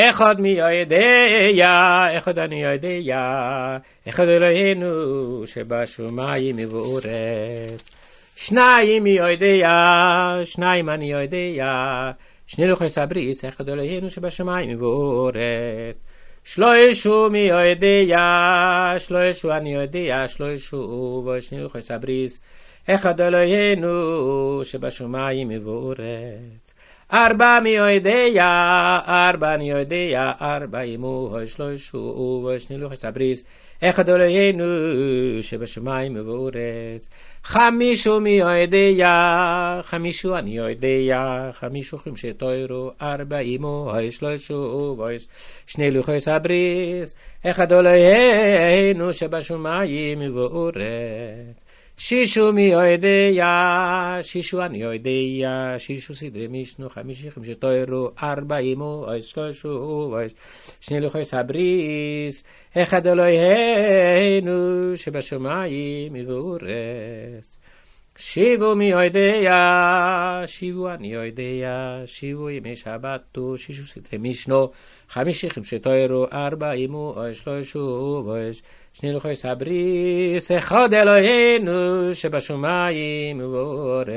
אחד מי יודע, אחד אני יודע, אחד אלוהינו שבשמיים ובאורץ. שניים מי יודע, שניים אני יודע, שני לוחס הבריס, אחד אלוהינו שבשמיים ובאורץ. מי יודע, שלוישו אני יודע, שלוישו ושני לוחס הבריס, אחד אלוהינו שבשמיים ובאורץ. ארבע מי יודע, ארבע אני יודע, ארבע עמו שלושו ושני לוחס הבריס, אחד אלוהינו שבשמיים ובאורץ. חמישו מי יודע, חמישו אני יודע, חמישו חמשי תוירו, ארבע עמו שלושו ושני לוחס הבריס, אחד אלוהינו שבשמיים ובאורץ. שישו מי יודע, שישו אני יודע, שישו סדרי מישנו, חמישי חמשי תוירו, ארבע אימו, אוי שלושו, אוי שני לוחס הבריס, אחד אלוהינו שבשמיים מבורס. שיבו מי יודע, שיבו אני יודע, שיבו ימי שבתו, שישו סדרי מישנו, חמישי חמשי תוירו, ארבע אימו, אוי שלושו, אוי שני לוחס הבריס, אחד אלוהינו שבשמיים ובאורץ.